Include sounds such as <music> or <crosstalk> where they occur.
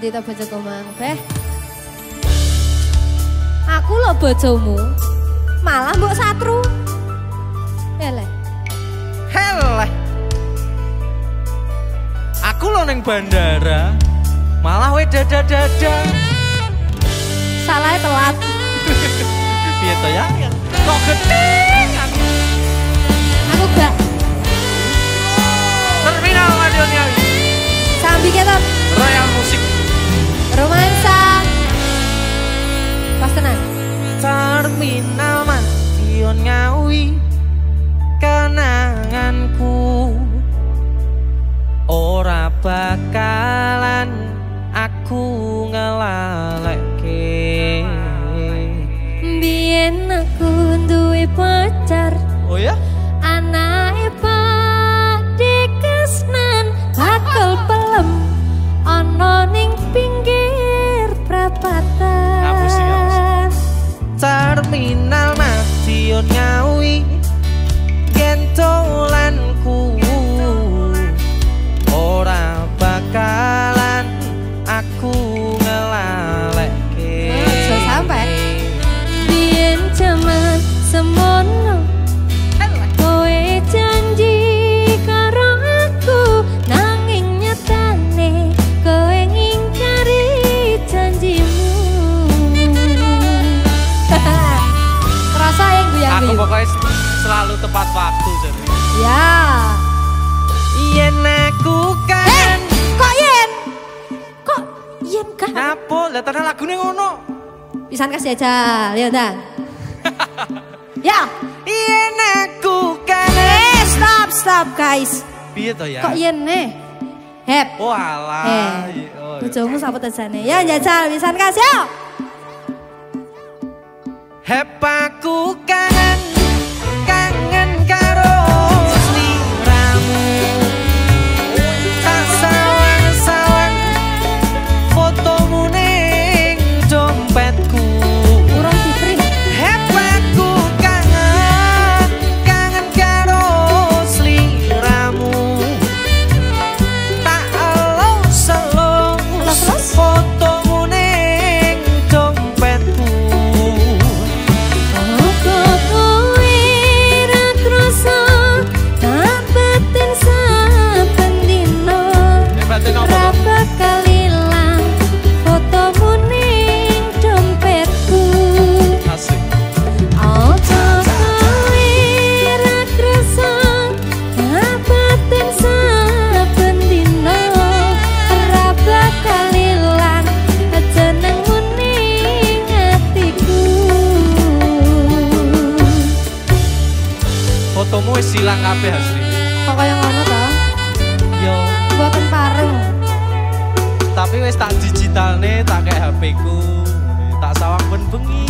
Endi ta bojoku mang, Beh? Aku lo bojomu. Malah mbok satru. Eleh. Heleh. Aku lo neng bandara, malah we dada dada. Salahnya telat. <laughs> Piye to ya? Kok getingan? Aku Terminal Madiun Ngawi gentolanku pokoknya selalu tepat waktu jadi. Ya. Yen aku Eh, kan kok yen? Kok yen kan? Napa? Lah tenan lagune ngono. Pisan kasih aja, lihat dan. <laughs> ya. Yen aku kan Eh, stop, stop guys. Piye to ya? Kok yen nih? Hep. Oh alah. Eh, Oh, bojomu sapa tajane? Ya jajal pisan kasih. Hep aku kangen ilang kabeh asli. Kok kaya ngono ta? Yo, Buatan pareng. tapi wis tak digitalne tak kayak HP ku. Tak sawang ben bengi.